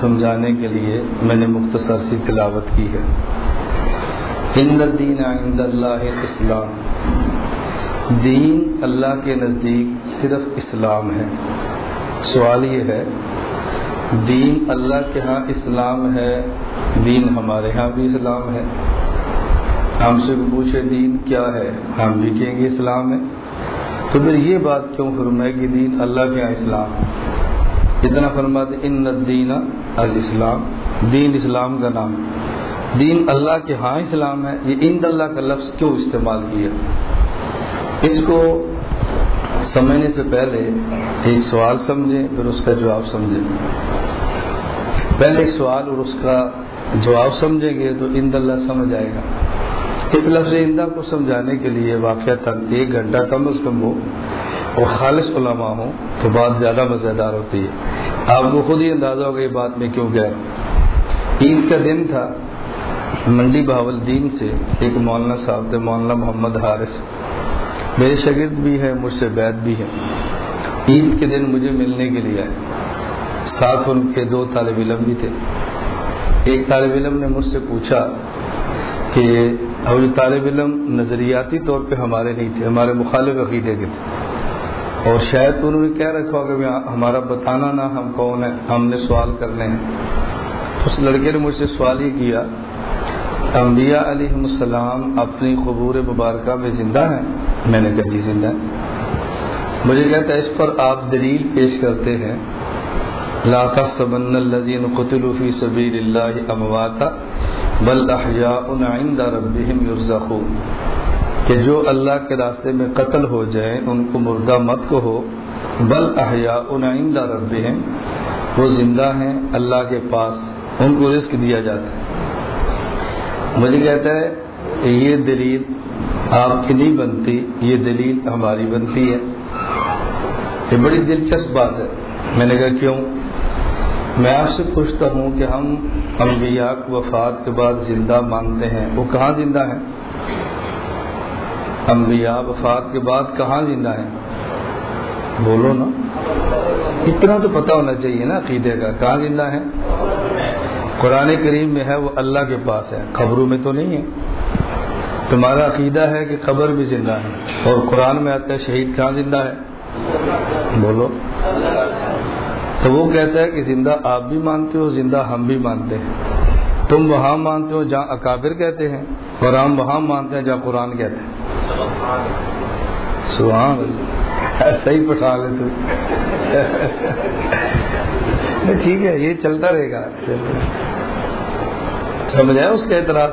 سمجھانے کے لیے میں نے مختصر سی تلاوت کی ہے۔ ہند الدین عند اللہ اسلام۔ دین اللہ کے نزدیک صرف اسلام ہے۔ سوال یہ ہے، دین اللہ کے ہاں اسلام ہے، دین ہمارے ہاں بھی اسلام ہے۔ ہم سے پوچھے، دین کیا ہے؟ ہم بھی کہیں گے اسلام ہے۔ تو پھر یہ بات کیوں فرمائے کہ دین اللہ کے ہاں اسلام اتنا فرماتے ان الدین الاسلام. دین اسلام کا نام۔ دین اللہ کے ہاں اسلام ہے، یہ ان اللہ کا لفظ کیوں استعمال کیا؟ اس کو سمجھنے سے پہلے ایک سوال سمجھیں، پھر اس کا جواب سمجھیں۔ پہلے ایک سوال اور اس کا جواب سمجھیں گے تو ان اللہ سمجھ آئے گا۔ اس لفظ اندہ کو سمجھانے کے لیے واقعہ تک ایک گھنٹہ کم از کم ہو۔ اور خالص علماء ہوں تو بات زیادہ مزیدار ہوتی ہے۔ آپ کو خود ہی اندازہ ہوگا یہ بات میں کیوں گیا۔ عید کا دن تھا، منڈی بہاول دین سے ایک مولانا صاحب تھے، مولانا محمد حارث۔ میرے شاگرد بھی ہیں، مجھ سے بیت بھی ہے عید کے دن مجھے ملنے کے لیے آئے۔ ساتھ ان کے دو طالب علم بھی تھے۔ ایک طالب علم نے مجھ سے پوچھا کہ اب طالب علم نظریاتی طور پہ ہمارے نہیں تھے، ہمارے مخالف عقیدے کے تھے۔ اور شاید انہوں نے کہہ رکھا ہوگا کہ ہمارا بتانا نہ ہم کون ہیں، ہم نے سوال کرنے ہیں۔ اس لڑکے نے مجھ سے سوال یہ کیا، انبیاء علیہ السلام اپنی قبور مبارکہ میں زندہ ہیں؟ میں نے کہا جی زندہ ہے مجھے کہتا ہے اس پر آپ دلیل پیش کرتے ہیں۔ لا تحسبن الذين قتلوا في سبيل الله امواتا بل احياء عند ربهم يرزقون کہ جو اللہ کے راستے میں قتل ہو جائیں، ان کو مردہ مت کہو۔ بل احیاء عند ربهم وہ زندہ ہیں اللہ کے پاس، ان کو رزق دیا جاتا ہے۔ مجھے کہتا ہے، یہ دلیل آپ کی نہیں بنتی، یہ دلیل ہماری بنتی ہے۔ یہ بڑی دلچسپ بات ہے۔ میں نے کہا کیوں؟ میں آپ سے پوچھتا ہوں کہ ہم انبیاء وفات کے بعد زندہ مانتے ہیں، وہ کہاں زندہ ہیں؟ انبیاء وفات کے بعد کہاں زندہ ہیں؟ بولو نا۔ اتنا تو پتہ ہونا چاہیے نا عقیدے کا، کہاں زندہ ہیں؟ قرآن کریم میں ہے وہ اللہ کے پاس ہے خبروں میں تو نہیں ہے۔ تمہارا عقیدہ ہے کہ خبر بھی زندہ ہے، اور قرآن میں آتا ہے شہید کہاں زندہ ہے؟ بولو۔ تو وہ کہتا ہے کہ زندہ آپ بھی مانتے ہو، زندہ ہم بھی مانتے ہیں۔ تم وہاں مانتے ہو جہاں اکابر کہتے ہیں، اور ہم وہاں مانتے ہیں جہاں قرآن کہتے ہیں سبحان صحیح پٹھا لے تو۔ ٹھیک ہے، یہ چلتا رہے گا۔ سمجھ اس کا اعتراض؟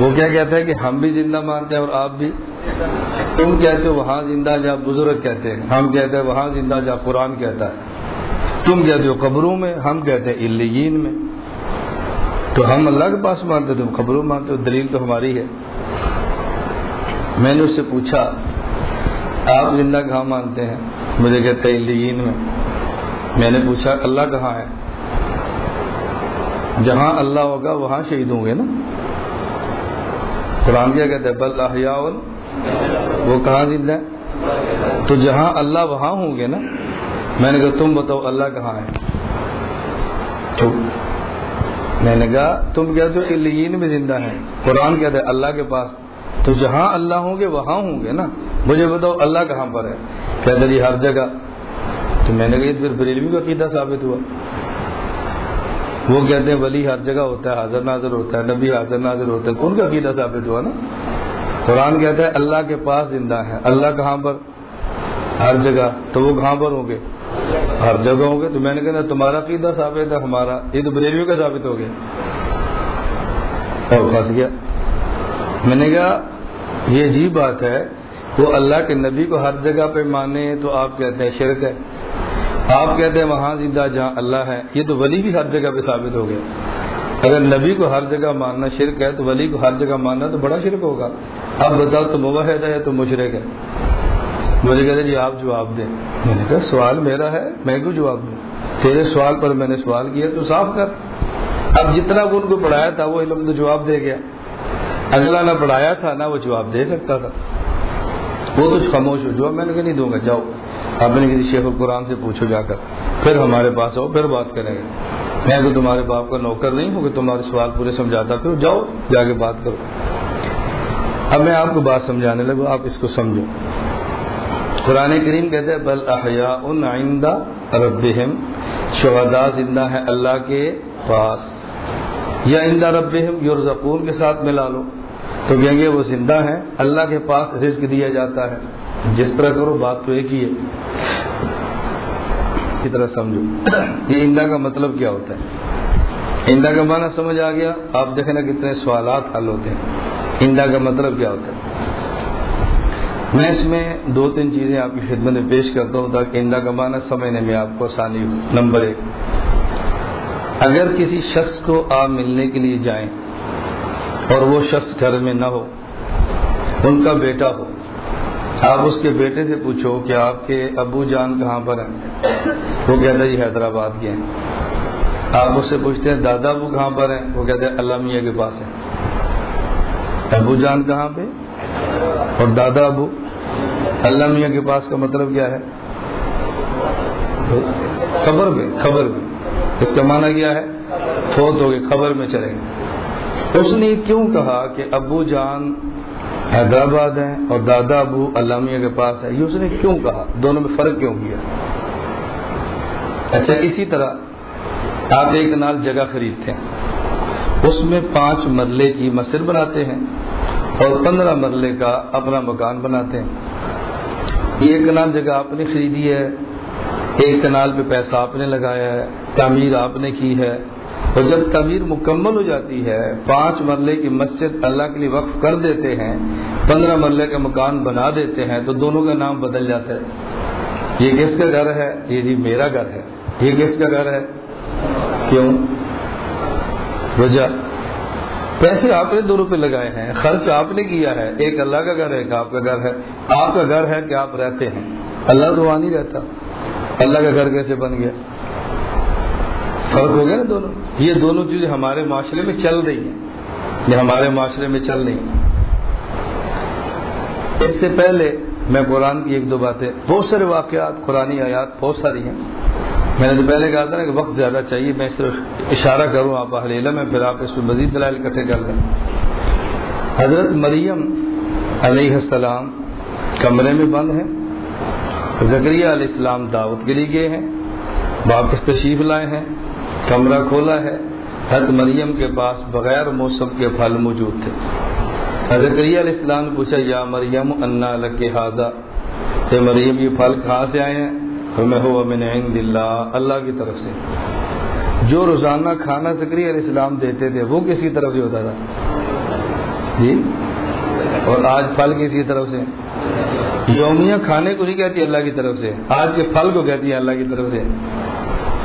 وہ کیا کہتا ہے کہ ہم بھی زندہ مانتے ہیں اور آپ بھی؟ تم کہتے ہو وہاں زندہ جہاں بزرگ کہتے ہیں، ہم کہتے ہیں وہاں زندہ جہاں قرآن کہتا ہے۔ تم کہتے ہو قبروں میں، ہم کہتے ہیں الین میں۔ تو ہم اللہ کے پاس مانتے تم خبروں مانتے ہو، دلیل تو ہماری ہے۔ میں نے اس سے پوچھا، آپ زندہ کہاں مانتے ہیں؟ مجھے کہتے ہیں میں۔ میں نے پوچھا، اللہ کہاں ہے؟ جہاں اللہ ہوگا، وہاں شہید ہوں گے نا؟ قرآن کیا کہتے ہیں بل احیاء وہ کہاں زندہ ہے تو جہاں اللہ وہاں ہوں گے نا؟ میں نے کہا، تم بتاؤ اللہ کہاں ہے؟ تو میں نے کہا، تم کہتے ہو الین میں زندہ ہیں؟ قرآن کہتے ہیں اللہ کے پاس۔ تو جہاں اللہ ہوں گے وہاں ہوں گے نا۔ مجھے بتاؤ اللہ کہاں پر ہے؟ کہتے جی ہر جگہ۔ تو میں نے کہا پھر بریلوی کا عقیدہ ثابت ہوا۔ وہ کہتے ہیں ولی ہر جگہ ہوتا ہے، حاضر ناظر ہوتا ہے، نبی حاضر ناظر ہوتا ہے۔ کون کا عقیدہ ثابت ہوا نا؟ قرآن کہتا ہے اللہ کے پاس زندہ ہے اللہ کہاں پر؟ ہر جگہ۔ تو وہ کہاں پر ہوں گے؟ ہر جگہ ہوں گے۔ تو میں نے کہا تمہارا عقیدہ ثابت ہے، ہمارا۔ یہ تو بریلوی کا ثابت ہو گیا۔ اور پھنس گیا۔ میں نے کہا یہ عجیب بات ہے، وہ اللہ کے نبی کو ہر جگہ پہ مانے تو آپ کہتے ہیں شرک ہے۔ آپ کہتے ہیں وہاں زندہ جہاں اللہ ہے، یہ تو ولی بھی ہر جگہ پہ ثابت ہو گیا۔ اگر نبی کو ہر جگہ ماننا شرک ہے، تو ولی کو ہر جگہ ماننا تو بڑا شرک ہوگا۔ اب بتاؤ، تو مباحد ہے یا تو مشرق ہے۔ مجھے کہتے جی آپ جواب دیں۔ میں نے کہا، سوال میرا ہے، میں کیوں جواب دوں؟ تیرے سوال پر میں نے سوال کیا تو صاف کر۔ اب جتنا وہ ان کو پڑھایا تھا، وہ علم تو جواب دے گیا۔ اگلا نہ پڑھایا تھا، نہ وہ جواب دے سکتا تھا۔ وہ کچھ خاموش ہو جواب میں نے کہا نہیں دوں گا، جاؤ۔ آپ نے کسی شیخ القرآن سے پوچھو جا کر۔ پھر ہمارے پاس آؤ، پھر بات کریں گے۔ میں تو تمہارے باپ کا نوکر نہیں ہوں کہ تمہارے سوال پورے سمجھاتا پھر جاؤ، جا کے بات کرو۔ اب میں آپ کو بات سمجھانے لگوں، آپ اس کو سمجھو۔ قرآن کریم کہتے ہیں، بل احیاء ان آئندہ ربہم۔ شہدا زندہ ہے اللہ کے پاس۔ یا آئندہ ربہم یورزقون کے ساتھ ملا لو۔ تو کہیں گے وہ زندہ ہیں، اللہ کے پاس رزق دیا جاتا ہے۔ جس طرح کرو، بات تو ایک ہی ہے۔ کی طرح سمجھو۔ یہ انڈا کا مطلب کیا ہوتا ہے؟ انڈا کا معنی سمجھ آ گیا؟ آپ دیکھنا کتنے سوالات حل ہوتے ہیں۔ انڈا کا مطلب کیا ہوتا ہے؟ میں اس میں دو تین چیزیں آپ کی خدمت میں پیش کرتا ہوں تاکہ انڈا کا معنی سمجھنے میں آپ کو آسانی ہو۔ نمبر ایک، اگر کسی شخص کو آپ ملنے کے لیے جائیں اور وہ شخص گھر میں نہ ہو، ان کا بیٹا ہو۔ آپ اس کے بیٹے سے پوچھو کہ آپ کے ابو جان کہاں پر ہیں؟ وہ کہتا جی حیدرآباد کے ہیں۔ آپ اس سے پوچھتے ہیں، دادا ابو کہاں پر ہیں؟ وہ کہتے ہیں، اللہ میاں کے پاس ہیں۔ ابو جان کہاں پہ؟ اور دادا ابو، اللہ میاں کے پاس کا مطلب کیا ہے؟ خبر میں خبر میں۔ اس کا معنی کیا ہے؟ فوت ہو گئے، خبر میں چلیں گے اس نے کیوں کہا کہ ابو جان حیدرآباد ہیں اور دادا ابو علامیہ کے پاس ہے یہ اس نے کیوں کہا؟ دونوں میں فرق کیوں کیا اچھا اسی طرح آپ ایک نال جگہ خریدتے ہیں۔ اس میں پانچ مرلے کی مسجد بناتے ہیں اور پندرہ مرلے کا اپنا مکان بناتے ہیں۔ ایک کنال جگہ آپ نے خریدی ہے، ایک کنال پہ پیسہ آپ نے لگایا ہے، تعمیر آپ نے کی ہے۔ اور جب تعمیر مکمل ہو جاتی ہے، پانچ مرلے کی مسجد اللہ کے لیے وقف کر دیتے ہیں، پندرہ مرلے کا مکان بنا دیتے ہیں، تو دونوں کا نام بدل جاتا ہے۔ یہ کس کا گھر ہے؟ یہ جی میرا گھر ہے۔ یہ کس کا گھر ہے؟ کیوں؟ وجہ۔ پیسے آپ نے دو روپے لگائے ہیں، خرچ آپ نے کیا ہے۔ ایک اللہ کا گھر ہے، ایک آپ کا گھر ہے۔ آپ کا گھر ہے کہ آپ رہتے ہیں۔ اللہ تو وہاں نہیں رہتا۔ اللہ کا گھر کیسے بن گیا؟ فرق ہو گیا نا دونوں؟ یہ دونوں چیزیں ہمارے معاشرے میں چل رہی ہیں۔ یہ ہمارے معاشرے میں چل رہی ہیں۔ اس سے پہلے میں قرآن کی ایک دو باتیں، بہت سارے واقعات قرآن آیات بہت ساری ہیں۔ میں نے تو پہلے کہا تھا نا کہ وقت زیادہ چاہیے، میں صرف اشارہ کروں، آپ اہل علم ہے پھر آپ اس میں مزید دلائل اکٹھے کر لیں۔ حضرت مریم علیہ السلام کمرے میں بند ہیں زکریہ علیہ السلام دعوت کے لیے گئے ہیں، واپس تشریف لائے ہیں۔ کمرہ کھولا ہے۔ حضرت مریم کے پاس بغیر موسم کے پھل موجود تھے۔ حضرت علیہ السلام نے پوچھا، یا مریم، انا لگ حاضہ اے مریم، یہ پھل کہاں سے آئے ہیں؟ تو میں ہو امن عند اللہ اللہ کی طرف سے۔ جو روزانہ کھانا زکری علیہ السلام دیتے تھے، وہ کس کی طرف سے ہوتا تھا؟ جی؟ اور آج پھل کس کی طرف سے؟ یومیہ کھانے کو نہیں کہتی، اللہ کی طرف سے۔ آج کے پھل کو کہتی ہے اللہ کی طرف سے۔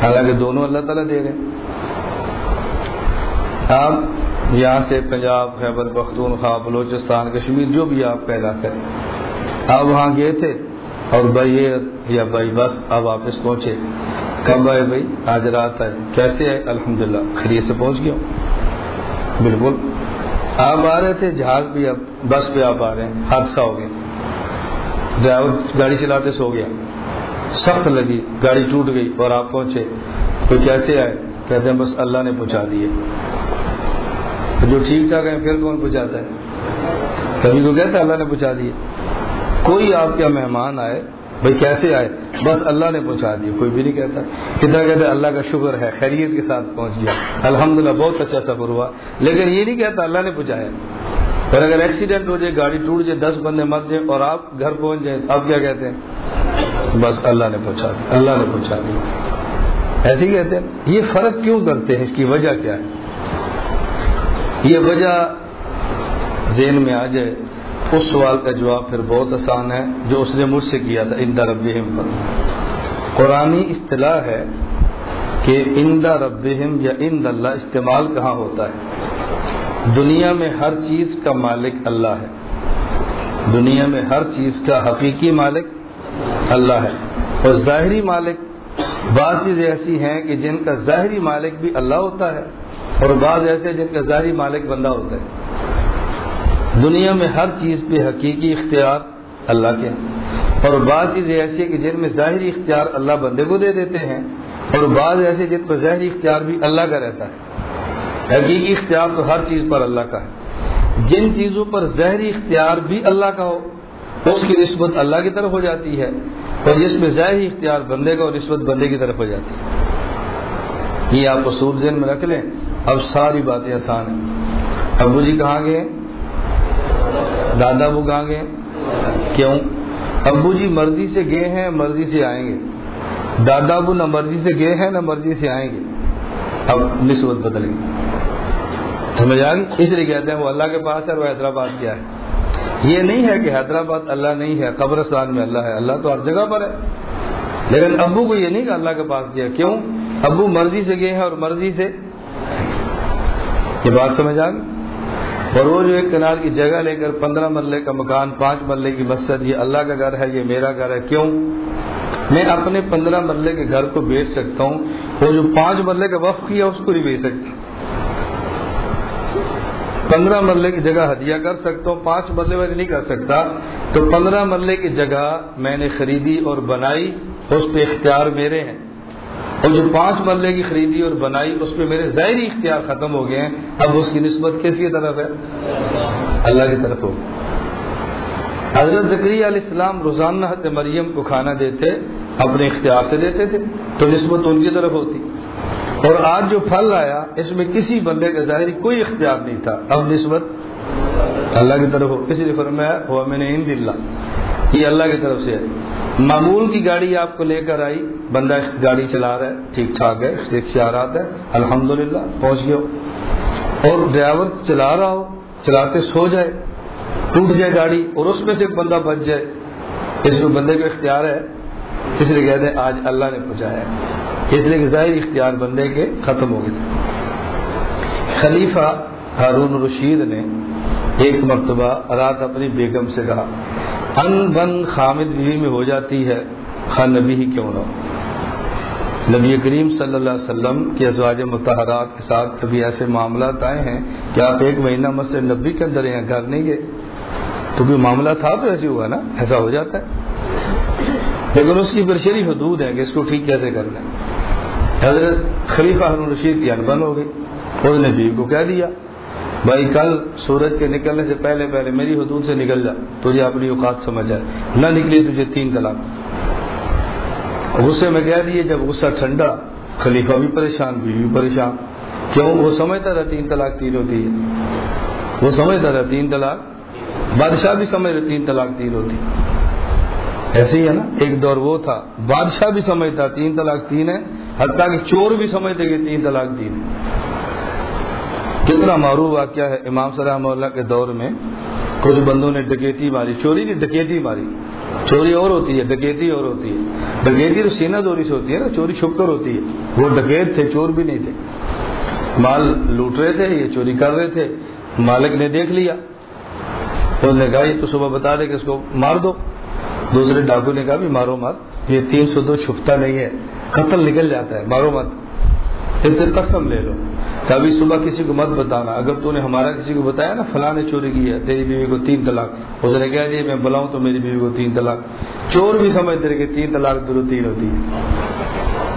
حالانکہ دونوں اللہ تعالیٰ دے رہے آپ یہاں سے پنجاب، خیبر پختونخوا بلوچستان، کشمیر، جو بھی آپ پیدا کریں۔ آپ وہاں گئے تھے اور بھائی یا بھائی بس آپ واپس پہنچے۔ کب آئے بھائی؟ آج رات آئے۔ کیسے آئے؟ الحمد للہ خرید سے پہنچ گیا بالکل۔ آپ آ رہے تھے، جہاز بھی اب، بس پہ آپ آ رہے ہیں، حادثہ ہو گیا۔ ڈرائیور گاڑی چلاتے سو گیا۔ سخت لگی، گاڑی ٹوٹ گئی اور آپ پہنچے۔ تو کیسے آئے؟ کہتے ہیں، بس اللہ نے پہنچا دیے۔ جو ٹھیک ٹھاک ہے پھر کون پہنچاتا ہے؟ کبھی کو کہتا ہے، اللہ نے پہنچا دیے۔ کوئی آپ کا مہمان آئے، بھائی کیسے آئے؟ بس اللہ نے پہنچا دیے، کوئی بھی نہیں کہتا۔ کتنا کہتے اللہ کا شکر ہے، خیریت کے ساتھ پہنچ گیا۔ الحمدللہ، بہت اچھا سفر ہوا۔ لیکن یہ نہیں کہتا، اللہ نے پہنچایا۔ اور اگر ایکسیڈنٹ ہو جائے، گاڑی ٹوٹ جائے، دس بندے مر جائیں اور آپ گھر پہنچ جائیں اب کیا کہتے ہیں؟ بس اللہ نے پہنچا دیا، اللہ نے پہنچا دیا۔ ایسے ہی کہتے ہیں، یہ فرق کیوں کرتے ہیں؟ اس کی وجہ کیا ہے؟ یہ وجہ ذہن میں آ جائے، اس سوال کا جواب پھر بہت آسان ہے، جو اس نے مجھ سے کیا تھا ان رب پر۔ قرآن اصطلاح ہے کہ اندا ربہم یا اند اللہ استعمال کہاں ہوتا ہے؟ دنیا میں ہر چیز کا مالک اللہ ہے۔ دنیا میں ہر چیز کا حقیقی مالک اللہ ہے۔ اور ظاہری مالک بعض چیزیں ایسی ہیں کہ جن کا ظاہری مالک بھی اللہ ہوتا ہے اور بعض ایسے جن کا ظاہری مالک بندہ ہوتا ہے۔ دنیا میں ہر چیز پہ حقیقی اختیار اللہ کے اور بعض چیزیں ایسی ہیں کہ جن میں ظاہری اختیار اللہ بندے کو دے دیتے ہیں اور بعض ایسے جن پر ظاہری اختیار بھی اللہ کا رہتا ہے۔ حقیقی اختیار تو ہر چیز پر اللہ کا ہے۔ جن چیزوں پر ظاہری اختیار بھی اللہ کا ہو اس کی نسبت اللہ کی طرف ہو جاتی ہے اور جس میں ظاہری اختیار بندے کا اور نسبت بندے کی طرف ہو جاتی ہے۔ یہ آپ اصول ذہن میں رکھ لیں۔ اب ساری باتیں آسان ہیں۔ ابو جی کہاں گئے؟ دادا ابو کہاں گئے؟ کیوں؟ ابو جی مرضی سے گئے ہیں، مرضی سے آئیں گے۔ دادا ابو نہ مرضی سے گئے ہیں، نہ مرضی سے آئیں گے۔ اب نسبت بدل گئی۔ سمجھ آ گئی؟ اس لیے کہتے ہیں وہ اللہ کے پاس ہے اور وہ حیدرآباد کیا ہے۔ یہ نہیں ہے کہ حیدرآباد اللہ نہیں ہے، قبرستان میں اللہ ہے۔ اللہ تو ہر جگہ پر ہے۔ لیکن ابو کو یہ نہیں کہ اللہ کے پاس گیا۔ کیوں؟ ابو مرضی سے گئے ہیں اور مرضی سے یہ بات سمجھ آ گئی؟ اور وہ جو ایک کنار کی جگہ لے کر پندرہ مرلے کا مکان، پانچ مرلے کی مسجد، یہ اللہ کا گھر ہے، یہ میرا گھر ہے۔ کیوں؟ میں اپنے پندرہ مرلے کے گھر کو بیچ سکتا ہوں۔ وہ جو پانچ مرلے کا وقف کیا، اس کو نہیں بیچ سکتا۔ پندرہ مرلے کی جگہ ہدیہ کر سکتا ہوں، پانچ مرلے میں نہیں کر سکتا۔ تو پندرہ مرلے کی جگہ میں نے خریدی اور بنائی، اس پہ اختیار میرے ہیں۔ اور جو پانچ مرلے کی خریدی اور بنائی، اس پہ میرے ظاہری اختیار ختم ہو گئے ہیں۔ اب اس کی نسبت کس کی طرف ہے؟ اللہ کی طرف ہو۔ حضرت ذکری علیہ السلام روزانہ مریم کو کھانا دیتے، اپنے اختیار سے دیتے تھے، تو نسبت ان کی طرف ہوتی۔ اور آج جو پھل آیا، اس میں کسی بندے کا ظاہری کوئی اختیار نہیں تھا۔ اب نسبت اللہ کی طرف ہو۔ کسی نے فرمایا، ہوا میں نے ہند اللہ. یہ اللہ کی طرف سے ہے۔ معمول کی گاڑی آپ کو لے کر آئی، بندہ گاڑی چلا رہا ہے، ٹھیک ٹھاک ہے اختیارات ہے الحمد للہ پہنچ گیا اور ڈرائیور چلا رہا ہو، چلاتے سو جائے، ٹوٹ جائے گاڑی اور اس میں سے بندہ بچ جائے۔ اس میں بندے کا اختیار ہے۔ اس لیے کہتے ہیں، آج اللہ نے پہنچایا ہے۔ اس لیے کہ ظاہر اختیار بندے کے ختم ہو گئے خلیفہ ہارون رشید نے ایک مرتبہ رات اپنی بیگم سے کہا، ان بن خامد بیوی میں ہو جاتی ہے، خان نبی ہی کیوں نہ نبی کریم صلی اللہ علیہ وسلم کے ازواج متحرات کے ساتھ کبھی ایسے معاملات آئے ہیں کہ آپ ایک مہینہ مسجد نبی کے اندر ہیں گھر نہیں گئے۔ تو بھی معاملہ تھا تو ایسے ہوا نا؟ ایسا ہو جاتا ہے۔ لیکن اس کی برشری حدود ہے کہ اس کو ٹھیک کیسے کرنا ہے؟ حضرت خلیفہ ہرون رشید کی انبن ہو گئی۔ اس نے بیوی کو کہہ دیا، بھائی کل سورج کے نکلنے سے پہلے پہلے میری حدود سے نکل جا، تجھے اپنی اوقات سمجھ جائے۔ نہ نکلی تجھے تین طلاق۔ غصے میں کہہ دیے، جب غصہ ٹھنڈا، خلیفہ بھی پریشان، بیوی بھی پریشان۔ کیوں؟ وہ سمجھتا تھا تین طلاق تین ہوتی ہے۔ وہ سمجھتا تھا تین طلاق۔ بادشاہ بھی سمجھ رہے تین طلاق تین ہوتی۔ ایسے ہی ہے نا؟ ایک دور وہ تھا۔ بادشاہ بھی سمجھتا، تین طلاق تین ہے۔ حتیٰ کہ چور بھی سمجھتے کہ تین طلاق تین ہے۔ کتنا معروف واقعہ ہے امام صلاح اللہ کے دور میں۔ کچھ بندوں نے ڈکیتی ماری، چوری نہیں، ڈکیتی ماری۔ چوری اور ہوتی ہے، ڈکیتی اور ہوتی ہے۔ ڈکیتی تو سینا دوری سے ہوتی ہے نا، چوری چھپ کر ہوتی ہے۔ وہ ڈکیت تھے، چور بھی نہیں تھے۔ مال لوٹ رہے تھے، یہ چوری کر رہے تھے۔ مالک نے دیکھ لیا۔ اس نے کہا، یہ تو صبح بتا دے کہ اس کو مار دو۔ دوسرے ڈاکو نے کہا بھی مارو مت، یہ تین سو دو چھپتا نہیں ہے، قتل نکل جاتا ہے، مارو مت۔ اس سے قسم لے لو۔ کبھی صبح کسی کو مت بتانا، اگر تو نے ہمارا کسی کو بتایا نا، فلاں نے چوری کی ہے، تیری بیوی کو تین طلاق۔ اس نے کہہ دیا جی میں بلاؤں تو میری بیوی کو تین طلاق۔ چور بھی سمجھتے رہے کہ تین طلاق درو تین ہوتی۔ ہے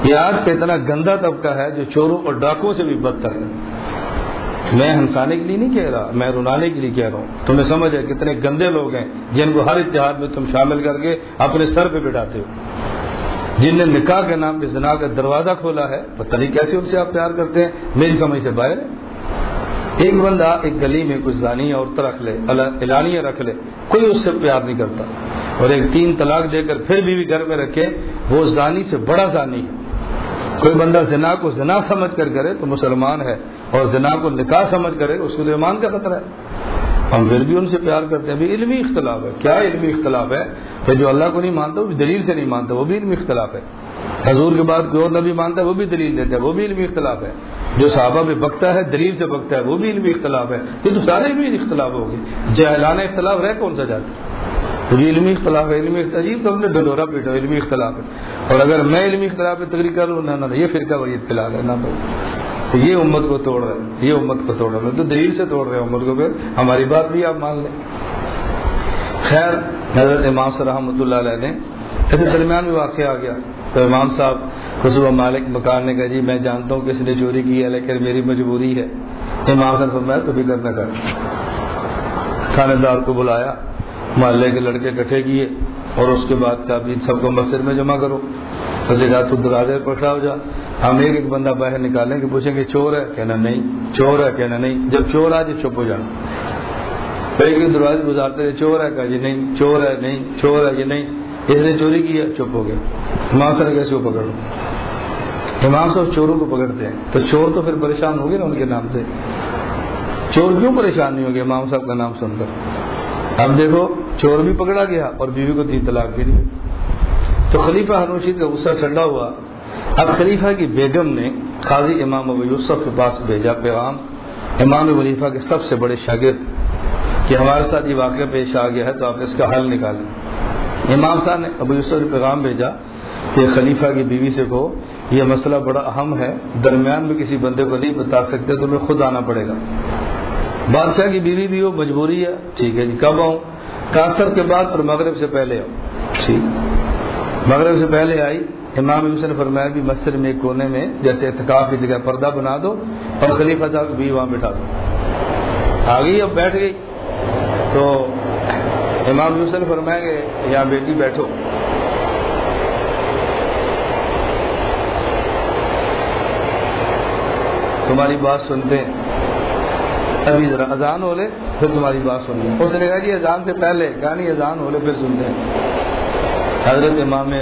یہ آج کا اتنا گندا طبقہ ہے جو چوروں اور ڈاکوں سے بھی بدتر ہے۔ میں ہنسانے کے لیے نہیں کہہ رہا، میں رنانے کے لیے کہہ رہا ہوں۔ تمہیں سمجھ ہے کتنے گندے لوگ ہیں جن کو ہر اتحاد میں تم شامل کر کے اپنے سر پہ بٹھاتے ہو۔ جن نے نکاح کے نام پہ زنا کا دروازہ کھولا ہے، پتہ نہیں کیسے ان سے آپ پیار کرتے ہیں۔ میری سمجھ سے باہر ایک بندہ ایک گلی میں کچھ زانی عورت رکھ لے اعلانیہ رکھ لے، کوئی اس سے پیار نہیں کرتا۔ اور ایک تین طلاق دے کر پھر بھی گھر میں رکھے، وہ زانی سے بڑا زانی ہے۔ کوئی بندہ زنا کو زنا سمجھ کر کرے تو مسلمان ہے۔ اور زنا کو نکاح سمجھ کرے اس کو ایمان کا خطرہ ہے۔ ہم پھر بھی ان سے پیار کرتے ہیں۔ ابھی علمی اختلاف ہے۔ کیا علمی اختلاف ہے؟ کہ جو اللہ کو نہیں مانتا، وہ بھی دلیل سے نہیں مانتا، وہ بھی علمی اختلاف ہے۔ حضور کے بعد کوئی اور نبی مانتا ہے، وہ بھی دلیل دیتا ہے وہ بھی علمی اختلاف ہے۔ جو صحابہ میں بکتا ہے، دلیل سے بکتا ہے، وہ بھی علمی اختلاف ہے۔ یہ تو سارے بھی اختلاف ہو گئے اختلاف رہ کون سا جاتا ہے؟ یہ علمی اختلاف ہے، علمی عجیب تو ہم نے ڈنڈورا پیٹا، علمی اختلاف ہے۔ اور اگر میں علمی اختلاف پہ تقریر کروں نہ نہ یہ فرقہ وہی اطلاع ہے نہ۔ تو یہ امت کو توڑ رہے ہیں، یہ امت کو توڑ رہے ہیں۔ تو دلیل سے توڑ رہے ہیں امت کو، پھر ہماری بات بھی آپ مان لیں۔ خیر، حضرت امام صلی رحمۃ اللہ علیہ نے ایسے درمیان میں واقعہ آ گیا۔ تو امام صاحب خصوصا مالک مکان نے کہا جی میں جانتا ہوں کس نے چوری کی ہے، لیکن میری مجبوری ہے۔ امام صاحب فرمایا تو بھی کرنا کر۔ تھانے دار کو بلایا، محلے کے لڑکے اکٹھے کیے۔ اور اس کے بعد کہا بھی سب کو مسجد میں جمع کرو۔ کہا تو دروازے پر ہو جا۔ ہم ایک ایک بندہ باہر نکالیں گے، پوچھیں گے، چور ہے؟ کہنا نہیں۔ چور ہے، کہنا نہیں۔ جب چور آ جائے، چپ ہو جانا۔ ایک ایک دروازے گزارتے رہے، چور ہے؟ کہا جی نہیں، چور ہے، نہیں، چور ہے، یہ نہیں۔ اس نے چوری کی ہے، چپ ہو گیا امام صاحب کیسے وہ پکڑ امام صاحب چوروں کو پکڑتے ہیں۔ تو چور تو پھر پریشان ہو گئے نا ان کے نام سے۔ چور کیوں پریشان نہیں ہوگی امام صاحب کا نام سن کر۔ اب دیکھو، چور بھی پکڑا گیا اور بیوی کو تین طلاق بھی دی۔ تو خلیفہ ہنوشید کا غصہ ٹھنڈا ہوا۔ اب خلیفہ کی بیگم نے قاضی امام ابو یوسف کے پاس بھیجا پیغام۔ امام ولیفہ کے سب سے بڑے شاگرد کہ ہمارے ساتھ یہ واقعہ پیش آ گیا ہے تو آپ اس کا حل نکالیں۔ امام صاحب نے ابو یوسف پیغام بھیجا کہ خلیفہ کی بیوی سے کہو، یہ مسئلہ بڑا اہم ہے، درمیان میں کسی بندے کو نہیں بتا سکتے تو تمہیں خود آنا پڑے گا۔ بادشاہ کی بیوی بھی ہو، مجبوری ہے، ٹھیک ہے جی کب آؤں؟ کاثر کے بعد اور مغرب سے پہلے آؤ ٹھیک۔ مغرب سے پہلے آئی، امام حسن فرمایا بھی مسجد میں ایک کونے میں جیسے اتقاف کی جگہ پردہ بنا دو اور خلیفہ صاحب کی بیوی وہاں بٹھا دو۔ آ گئی، اب بیٹھ گئی۔ تو امام حسن فرمائیں گے یہاں بیٹی بیٹھو۔ تمہاری بات سنتے ہیں۔ ابھی ذرا اذان ہو لے، پھر تمہاری بات سن لیں اس نے کہا جی اذان سے پہلے گانی اذان ہو لے، پھر سنتے ہیں۔ حضرت امام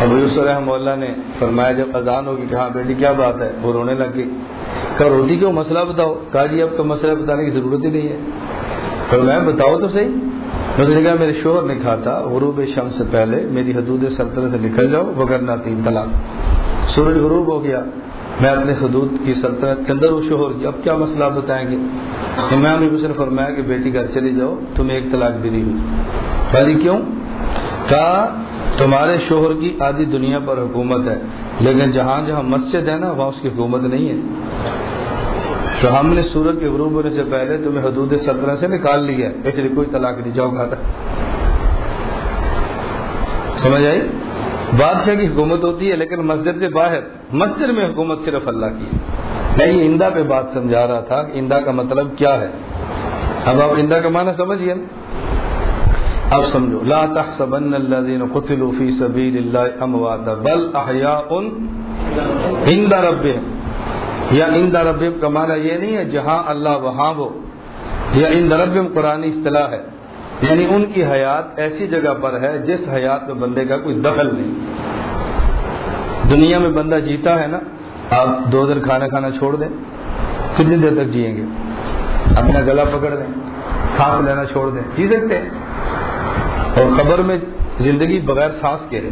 ابو یوسف رحم اللہ نے فرمایا، جب اذان ہوگی کہ ہاں بیٹی، کیا بات ہے؟ وہ رونے لگی کہ روٹی کیوں؟ مسئلہ بتاؤ۔ کہا جی اب تو مسئلہ بتانے کی ضرورت ہی نہیں ہے۔ فرمایا بتاؤ تو صحیح۔ نے کہا، میرے شوہر نے کہا تھا، غروب شم سے پہلے میری حدود سلطنت سے نکل جاؤ وغیرہ تین طلاق۔ سورج غروب ہو گیا۔ میں اپنے حدود کی سلطنت کے اندر ہوں، شوہر کی اب کیا مسئلہ بتائیں گے؟ امام ابو نے فرمایا کہ بیٹی گھر چلی جاؤ تمہیں ایک طلاق بھی نہیں ہوئی بھائی کیوں؟ کہا، تمہارے شوہر کی آدھی دنیا پر حکومت ہے، لیکن جہاں جہاں مسجد ہے نا، وہاں اس کی حکومت نہیں ہے۔ تو ہم نے سورج کے غروب ہونے سے پہلے تمہیں حدود سترہ سے نکال لیا ہے، اس لیے کوئی طلاق نہیں، جاؤ کھاتا سمجھ آئی؟ بادشاہ کی حکومت ہوتی ہے، لیکن مسجد سے باہر، مسجد میں حکومت صرف اللہ کی میں یہ اندا پہ بات سمجھا رہا تھا اندا کا مطلب کیا ہے۔ اب آپ اندا کا معنی سمجھیے نا۔ اب سمجھو، لا تحسبن الذين قتلوا في سبيل الله امواتا بل احياء عند ربهم یا ان رب کا معنی یہ نہیں ہے جہاں اللہ وہاں ہو یا ان رب قرآن اصطلاح ہے۔ یعنی ان کی حیات ایسی جگہ پر ہے جس حیات میں بندے کا کوئی دخل نہیں۔ دنیا میں بندہ جیتا ہے نا، آپ دو دن کھانا کھانا چھوڑ دیں، کتنی دیر تک جیئیں گے؟ اپنا گلا پکڑ دیں سانس لینا چھوڑ دیں جی سکتے ہیں۔ اور خبر میں زندگی بغیر سانس کے رہے۔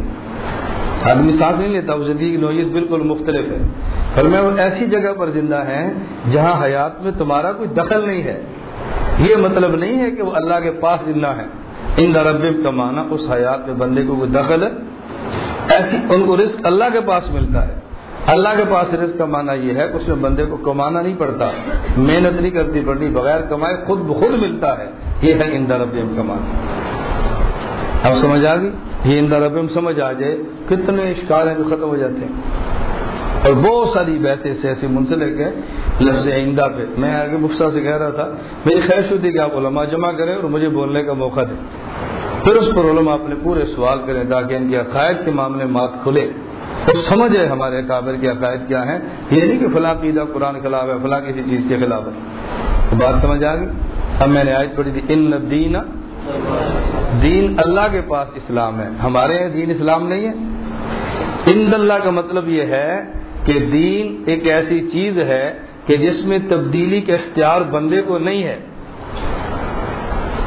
آدمی سانس نہیں لیتا، وہ زندگی کی نوعیت بالکل مختلف ہے۔ اور میں وہ ایسی جگہ پر زندہ ہیں جہاں حیات میں تمہارا کوئی دخل نہیں ہے۔ یہ مطلب نہیں ہے کہ وہ اللہ کے پاس زندہ ہے ان رب کا معنی اس حیات میں بندے کو کوئی دخل ہے۔ ایسی ان کو رزق اللہ کے پاس ملتا ہے۔ اللہ کے پاس رزق کا معنی یہ ہے کہ اس میں بندے کو کمانا نہیں پڑتا۔ محنت نہیں کرتی پڑتی، بغیر کمائے خود بخود ملتا ہے۔ یہ ہے ان رب کا معنی۔ اب سمجھ آ گئی؟ یہ ان رب سمجھ آ جائے۔ کتنے اشکار ہیں جو ختم ہو جاتے ہیں۔ اور بہت ساری بحثیں سے ایسی منسلک ہے لفظ آئندہ پہ۔ میں آگے مفتا سے کہہ رہا تھا، میری خواہش ہوتی کہ آپ علماء جمع کریں اور مجھے بولنے کا موقع دیں۔ پھر اس پر علماء اپنے پورے سوال کریں تاکہ ان کے عقائد کے معاملے مات کھلے۔ اور سمجھے ہمارے قابل کے عقائد کیا ہیں۔ یہ نہیں کہ فلاں قیدہ قرآن کے خلاف ہے، فلاں کسی چیز کے خلاف ہے۔ بات سمجھ آ گئی؟ اب میں نے آیت پڑھی تھی، ان دین دین اللہ کے پاس اسلام ہے۔ ہمارے یہاں دین اسلام نہیں ہے۔ ان اللہ کا مطلب یہ ہے کہ دین ایک ایسی چیز ہے کہ جس میں تبدیلی کا اختیار بندے کو نہیں ہے۔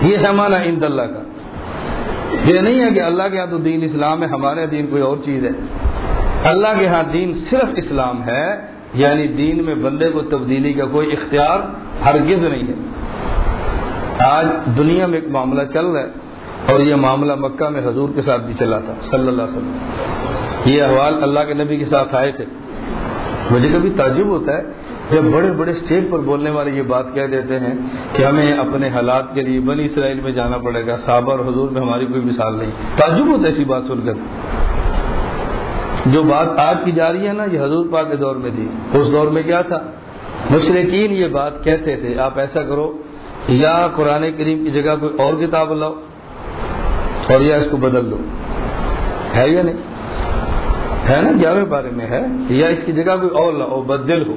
یہ ہے مانا ان اللہ کا۔ یہ نہیں ہے کہ اللہ کے یہاں تو دین اسلام ہے، ہمارے ہاں دین کوئی اور چیز ہے۔ اللہ کے ہاں دین صرف اسلام ہے یعنی دین میں بندے کو تبدیلی کا کوئی اختیار ہرگز نہیں ہے۔ آج دنیا میں ایک معاملہ چل رہا ہے اور یہ معاملہ مکہ میں حضور کے ساتھ بھی چلا تھا، صلی اللہ علیہ وسلم۔ یہ احوال اللہ کے نبی کے ساتھ آئے تھے۔ مجھے کبھی تعجب ہوتا ہے جب بڑے بڑے اسٹیج پر بولنے والے یہ بات کہہ دیتے ہیں کہ ہمیں اپنے حالات کے لیے بنی اسرائیل میں جانا پڑے گا، صحابہ اور حضور میں ہماری کوئی مثال نہیں۔ تعجب ہوتا ہے ایسی بات سن کر۔ جو بات آج کی جا رہی ہے نا، یہ حضور پاک کے دور میں تھی۔ اس دور میں کیا تھا؟ مشرقین یہ بات کہتے تھے، آپ ایسا کرو یا قرآن کریم کی جگہ کوئی اور کتاب لاؤ اور یا اس کو بدل دو۔ ہے یا نہیں؟ ہے نا گیارہویں بارے میں ہے یا اس کی جگہ کوئی اور لاؤ بدل ہو۔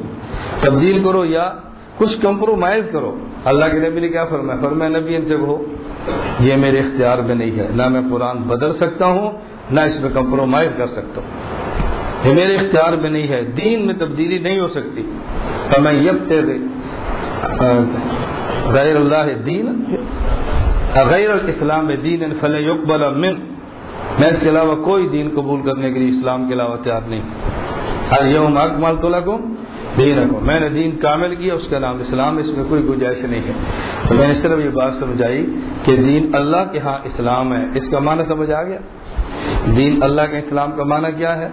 تبدیل کرو یا کچھ کمپرومائز کرو۔ اللہ کے نبی نے کیا فرمایا؟ فرمایا نبی ان سے کہو، یہ میرے اختیار میں نہیں ہے۔ نہ میں قرآن بدل سکتا ہوں، نہ اس میں کمپرومائز کر سکتا ہوں۔ یہ میرے اختیار میں نہیں ہے۔ دین میں تبدیلی نہیں ہو سکتی۔ تو میں یب تیرے غیر اللہ دین، غیر الاسلام دین فل یقبل من میں اس کے علاوہ کوئی دین قبول کرنے کے لیے اسلام کے علاوہ تیار نہیں۔ ہر یوم اکمل تو لگوں دین رکھو میں نے دین کامل کیا، اس کا نام اسلام اس میں کوئی گنجائش نہیں ہے۔ تو میں نے صرف یہ بات سمجھائی کہ دین اللہ کے ہاں اسلام ہے۔ اس کا معنی سمجھ آ گیا؟ دین اللہ کے اسلام کا معنی کیا ہے؟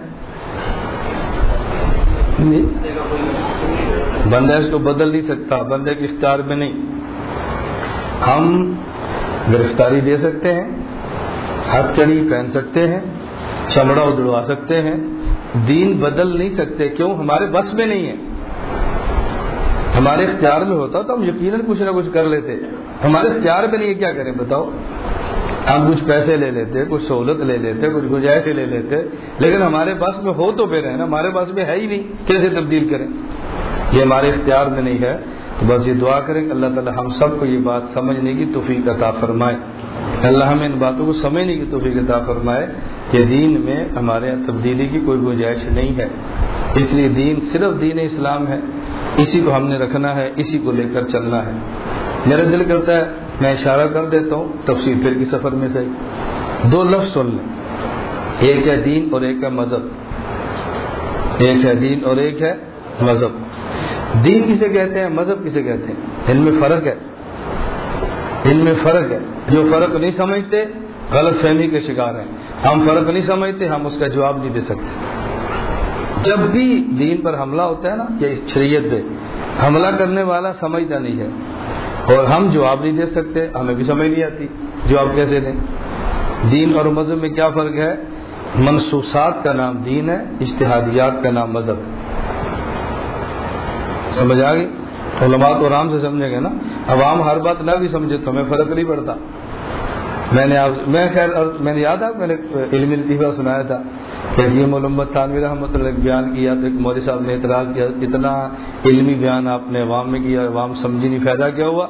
بندہ اس کو بدل نہیں سکتا، بندے کے اختیار میں نہیں۔ ہم گرفتاری دے سکتے ہیں ہاتھ چڑی پہن سکتے ہیں، چمڑا اجڑوا سکتے ہیں۔ دین بدل نہیں سکتے، کیوں؟ ہمارے بس میں نہیں ہے۔ ہمارے اختیار میں ہوتا تو ہم یقیناً کچھ نہ کچھ کر لیتے۔ ہمارے اختیار میں نہیں ہے، کیا کریں؟ بتاؤ۔ ہم کچھ پیسے لے لیتے، کچھ سہولت لے لیتے، کچھ گنجائشیں لے لیتے۔ لیکن ہمارے بس میں ہو تو پھر ہے نا، ہمارے بس میں ہے ہی نہیں۔ کیسے تبدیل کریں؟ یہ ہمارے اختیار میں نہیں ہے۔ تو بس یہ دعا کریں کہ اللہ تعالی ہم سب کو یہ بات سمجھنے کی توفیق عطا فرمائے۔ اللہ ہمیں ان باتوں کو سمجھنے کی توفیق عطا فرمائے کہ دین میں ہمارے یہاں تبدیلی کی کوئی گنجائش نہیں ہے۔ اس لیے دین صرف دین اسلام ہے۔ اسی کو ہم نے رکھنا ہے، اسی کو لے کر چلنا ہے۔ میرا دل کرتا ہے، میں اشارہ کر دیتا ہوں تفصیل پھر کی سفر میں سے۔ دو لفظ سن لیں۔ ایک ہے دین اور ایک ہے مذہب۔ ایک ہے دین اور ایک ہے مذہب۔ دین کسے کہتے ہیں، مذہب کسے کہتے ہیں؟ ان میں فرق ہے۔ ان میں فرق ہے۔ جو فرق نہیں سمجھتے، غلط فہمی کے شکار ہیں۔ ہم فرق نہیں سمجھتے، ہم اس کا جواب نہیں دے سکتے۔ جب بھی دین پر حملہ ہوتا ہے نا یا شریعت پہ حملہ کرنے والا سمجھتا نہیں ہے۔ اور ہم جواب نہیں دے سکتے، ہمیں بھی سمجھ نہیں آتی۔ جواب کیسے دیں؟ دین اور مذہب میں کیا فرق ہے؟ منصوصات کا نام دین ہے اشتہادیات کا نام مذہب۔ سمجھ آ گئی؟ علماء تو آرام سے سمجھے گے نا؟ عوام ہر بات نہ بھی سمجھے تو ہمیں فرق نہیں پڑتا۔ میں نے میں خیر میں نے یاد ہے، میں نے علم لطیفہ سنایا تھا کہ یہ محمد تانوی رحمۃ اللہ بیان کیا، تو ایک مودی صاحب نے اعتراض کیا، اتنا علمی بیان آپ نے عوام میں کیا، عوام سمجھی نہیں، فائدہ کیا ہوا؟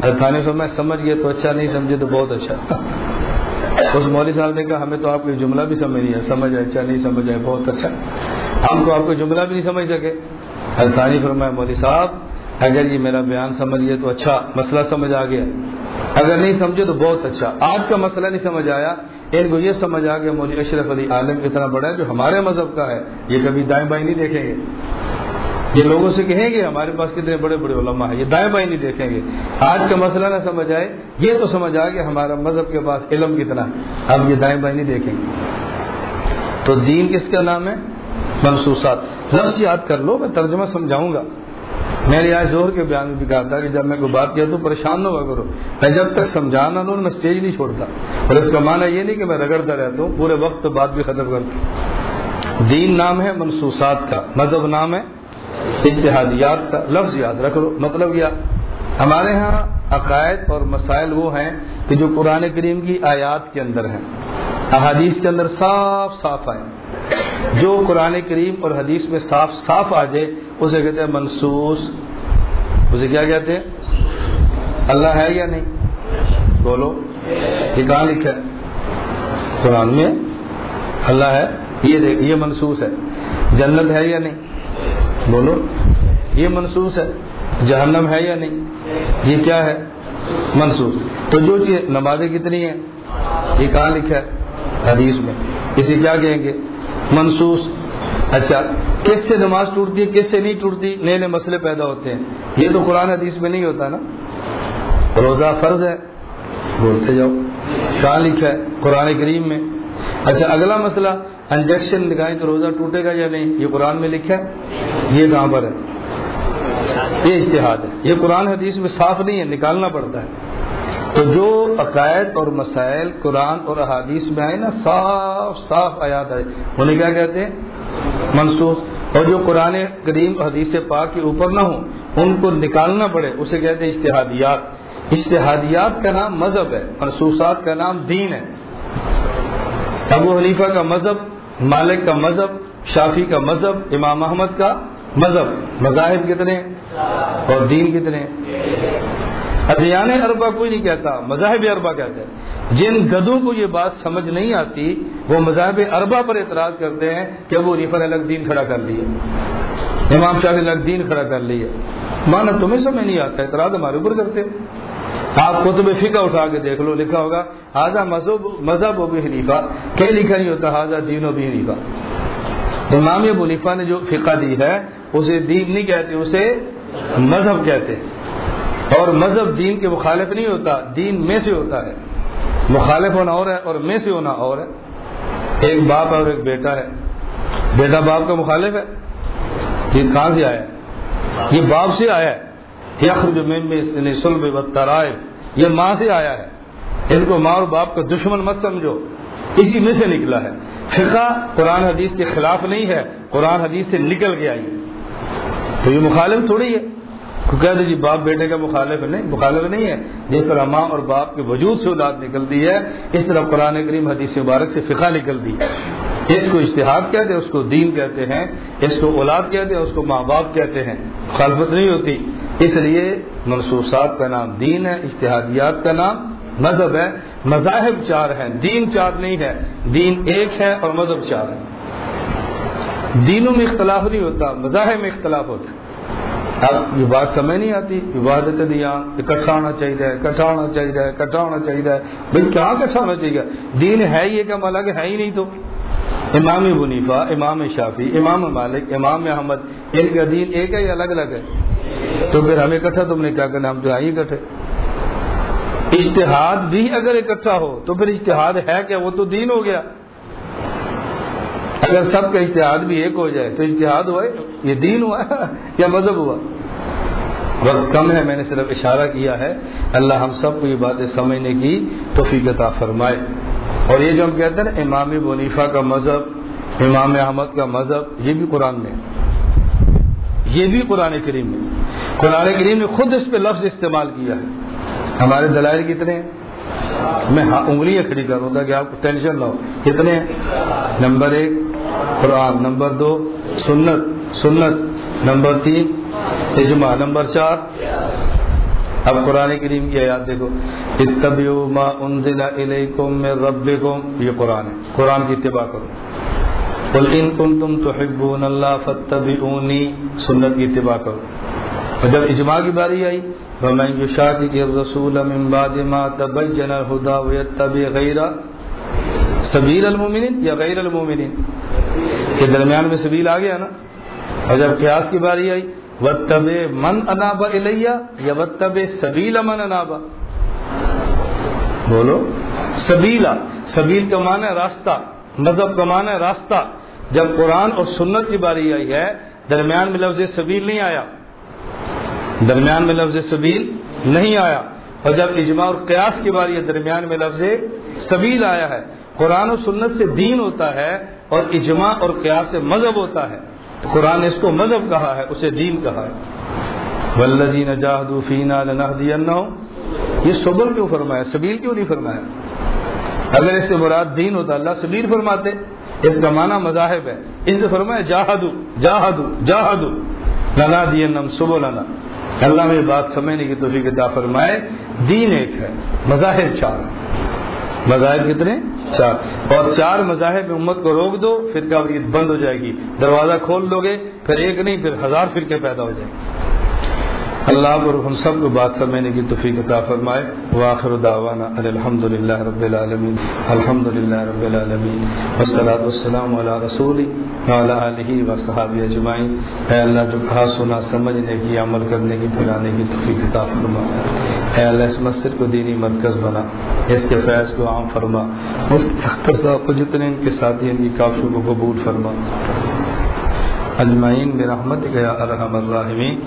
تھانے سے میں سمجھ گیا تو اچھا نہیں سمجھے تو بہت اچھا۔ اس مولوی صاحب نے کہا، ہمیں تو آپ کو جملہ بھی سمجھ نہیں ہے سمجھ آئے اچھا نہیں سمجھ آئے، بہت اچھا۔ ہم تو آپ کو جملہ بھی نہیں سمجھ سکے۔ ثانی فرمایا مولوی صاحب اگر یہ میرا بیان سمجھ گئے تو اچھا مسئلہ سمجھ آ گیا۔ اگر نہیں سمجھے تو بہت اچھا۔ آج کا مسئلہ نہیں سمجھ آیا۔ ان کو یہ سمجھ آ گیا مجھے اشرف علی عالم اتنا بڑا ہے جو ہمارے مذہب کا ہے۔ یہ کبھی دائیں بائیں نہیں دیکھیں گے۔ یہ لوگوں سے کہیں گے ہمارے پاس کتنے بڑے بڑے علماء ہیں۔ یہ دائیں بائیں نہیں دیکھیں گے۔ آج کا مسئلہ نہ سمجھ آئے۔ یہ تو سمجھ آ گیا ہمارا مذہب کے پاس علم کتنا اب یہ دائیں بائیں نہیں دیکھیں گے۔ تو دین کس کا نام ہے؟ منصوصات۔ لفظ یاد کر لو، میں ترجمہ سمجھاؤں گا۔ میں نے آج زور کے بیان میں بھی کہا تھا کہ جب میں کوئی بات کیا تو پریشان نہ ہوا کرو۔ میں جب تک سمجھانا نہ میں اسٹیج نہیں چھوڑتا۔ اور اس کا معنی یہ نہیں کہ میں رگڑتا رہتا ہوں، پورے وقت بات بھی ختم کرتا ہوں۔ دین نام ہے منصوصات کا، مذہب نام ہے اتحادیات کا۔ لفظ یاد رکھ لو مطلب کیا؟ ہمارے ہاں عقائد اور مسائل وہ ہیں کہ جو قرآن کریم کی آیات کے اندر ہیں، احادیث کے اندر صاف صاف آئے۔ جو قرآن کریم اور حدیث میں صاف صاف آ جائے، اسے کہتے ہیں منسوس۔ اسے کیا کہتے ہیں؟ اللہ ہے یا نہیں؟ بولو۔ یہ کہاں لکھا ہے؟ قرآن میں۔ اللہ ہے۔ یہ دیکھ، یہ منسوس ہے۔ جنت ہے یا نہیں؟ بولو۔ یہ منسوس ہے۔ جہنم ہے یا نہیں؟ یہ کیا ہے؟ منسوس۔ تو جو چیز، نمازیں کتنی ہیں؟ یہ کہاں لکھا ہے؟ حدیث میں۔ اسے کیا کہیں گے؟ منسوس۔ اچھا کس سے نماز ٹوٹتی ہے کس سے نہیں ٹوٹتی؟ نئے نئے مسئلے پیدا ہوتے ہیں۔ یہ تو قرآن حدیث میں نہیں ہوتا نا۔ روزہ فرض ہے بولتے جاؤ۔ کہاں لکھا ہے، قرآن کریم میں۔ اچھا اگلا مسئلہ، انجیکشن لگائیں تو روزہ ٹوٹے گا یا نہیں؟ یہ قرآن میں لکھا ہے۔ یہ کہاں پر ہے؟ یہ اشتہاد ہے۔ یہ قرآن حدیث میں صاف نہیں ہے، نکالنا پڑتا ہے۔ تو جو عقائد اور مسائل قرآن اور احادیث میں آئے نا، صاف صاف آیات آئے۔ انہیں کیا کہتے ہیں؟ منسوخ۔ اور جو قرآن کریم، حدیث پاک کے اوپر نہ ہوں ان کو نکالنا پڑے۔ اسے کہتے ہیں اشتہادیات اشتہادیات کا نام مذہب ہے، منسوخات کا نام دین ہے۔ ابو حلیفہ کا مذہب، مالک کا مذہب شافی کا مذہب، امام احمد کا مذہب۔ مذاہب کتنے اور دین کتنے ادیان اربا کوئی نہیں کہتا، مذاہب اربا کہتے ہیں۔ جن گدوں کو یہ بات سمجھ نہیں آتی، وہ مذاہب اربا پر اعتراض کرتے ہیں کہ وہ ریفر الگ دین کھڑا کر لیے۔ امام شاہ الگ دین کھڑا کر لیے۔ مانا تمہیں سمجھ نہیں آتا، اعتراض ہمارے اوپر کرتے آپ کتب فقہ اٹھا کے دیکھ لو، لکھا ہوگا حاضہ مذہب مذہب و بھی حلیفہ کہ لکھا نہیں ہوتا؟ حاضہ دین و بھی امام ابو حلیفہ نے جو فقہ دی ہے، اسے دین نہیں کہتے، اسے مذہب کہتے اور مذہب دین کے مخالف نہیں ہوتا، دین میں سے ہوتا ہے۔ مخالف ہونا اور ہے اور میں سے ہونا اور ہے۔ ایک باپ اور ایک بیٹا ہے۔ بیٹا باپ کا مخالف ہے۔ یہ کہاں سے آیا؟ ہے یہ باپ سے آیا ہے۔ سلب ترائب۔ یہ ماں سے آیا ہے۔ ان کو ماں اور باپ کا دشمن مت سمجھو۔ اسی میں سے نکلا ہے۔ فقہ قرآن حدیث کے خلاف نہیں ہے۔ قرآن حدیث سے نکل گیا یہ تو یہ مخالف تھوڑی ہے۔ کہہ دے جی باپ بیٹے کا مخالف نہیں مخالف نہیں ہے۔ جس طرح ماں اور باپ کے وجود سے اولاد نکلتی ہے، اس طرح قرآن کریم حدیث مبارک سے فقہ نکلتی ہے۔ اس کو اشتہاد کہتے ہیں، اس کو دین کہتے ہیں، اس کو اولاد کہتے ہیں، اس کو ماں باپ کہتے ہیں۔ مخالفت نہیں ہوتی۔ اس لیے منصوصات کا نام دین ہے اشتہادیات کا نام مذہب ہے۔ مذاہب چار ہیں، دین چار نہیں ہے۔ دین ایک ہے اور مذہب چار ہے۔ دینوں میں اختلاف نہیں ہوتا، مذاہب میں اختلاف ہوتا ہے۔ اب یہ بات سمجھ نہیں آتی۔ عبادت دیا اکٹھا ہونا چاہیے اکٹھا ہونا چاہیے اکٹھا ہونا چاہیے۔ بھائی کیا اکٹھا ہونا چاہیے؟ دین ہے یہ کہ الگ ہے ہی نہیں تو۔ امام بنیفا امام شافی امام مالک، امام احمد، ان کا دین ایک ہے یا الگ الگ ہے؟ تو پھر ہمیں اکٹھا، تم نے کیا کرنا ہم تو آئی اکٹھے۔ اشتہاد بھی اگر اکٹھا ہو تو پھر اشتہاد ہے کیا؟ وہ تو دین ہو گیا۔ اگر سب کا اشتہاد بھی ایک ہو جائے تو اشتہاد ہوا یہ دین ہوا یا مذہب ہوا؟ وقت کم ہے، میں نے صرف اشارہ کیا ہے، اللہ ہم سب کو یہ باتیں سمجھنے کی توفیق عطا فرمائے۔ اور یہ جو ہم کہتے ہیں نا، امام بنیفا کا مذہب، امام احمد کا مذہب، یہ بھی قرآن میں۔ یہ بھی قرآن کریم میں۔ قرآن کریم نے خود اس پہ لفظ استعمال کیا ہے۔ ہمارے دلائل کتنے ہیں؟ میں ہاں، انگلیاں کھڑی کروں تاکہ آپ کو ٹینشن نہ ہو۔ کتنے نمبر ایک قرآن نمبر دو، سنت سنت نمبر تین، اجماع نمبر چار۔ اب قرآن کریم کی یاد دیکھو۔ اتبعوا ما انزل الیکم من ربکم، یہ قرآن ہے۔ قرآن کی اتباع کرو۔ قل ان کنتم تحبون اللہ فاتبعونی، سنت کی اتباع کرو۔ اور جب اجماع کی باری آئی ومن يشاقق الرسول من بعد ما تبين الهدى ويتبع غير سبیل المومنین یا غیر المومنین کے درمیان میں سبیل آ گیا نا۔ اور جب قیاس کی باری آئی وتب من انابا الیہ یا وتب سبیل من انابا بولو سبیلا سبیل کا معنی ہے راستہ، مذہب کا معنی ہے راستہ۔ جب قرآن اور سنت کی باری آئی ہے، درمیان میں لفظ سبیل نہیں آیا۔ درمیان میں لفظ سبیل نہیں آیا۔ اور جب اجماع اور قیاس کی باری ہے، درمیان میں لفظ سبیل آیا ہے۔ قرآن و سنت سے دین ہوتا ہے اور اجماع اور قیاس سے مذہب ہوتا ہے تو قرآن نے اس کو مذہب کہا ہے، اسے دین کہا ہے۔ ولدین جاہدین یہ صبر کیوں فرمایا؟ سبیل کیوں نہیں فرمایا؟ اگر اس سے مراد دین ہوتا، اللہ سبیر فرماتے۔ اس کا معنی مذاہب ہے۔ اس سے فرمایا جاہدو جاہدو جاہدو لنا دین سب لنا اللہ میں بات سمجھنے کی توفیق عطا فرمائے۔ دین ایک ہے، مذاہب چار۔ مذاہب کتنے؟ چار اور چار مذاہب امت کو روک دو پھر کابریت بند ہو جائے گی، دروازہ کھول دو گے، پھر ایک نہیں، پھر ہزار فرقے پیدا ہو جائیں گے۔ اللہ اور ہم سب کو بات سمجھنے کی توفیق عطا فرمائے۔ واخر دعوانا الحمد للہ رب العالمین۔ الحمد للہ رب العالمین۔ والصلاة والسلام علی رسول وعلی آلہ و صحابی اجمعین۔ اے اللہ، جو کہا سنا سمجھنے کی، عمل کرنے کی، پھیلانے کی توفیق عطا فرما۔ اے اللہ، اس مسجد کو دینی مرکز بنا۔ اس کے فیض کو عام فرما۔ مفت اختر صاحب کو جتنے ان کے ساتھی، ان کی کافیوں کو قبول فرما۔ اجمعین برحمتک یا ارحم الراحمین۔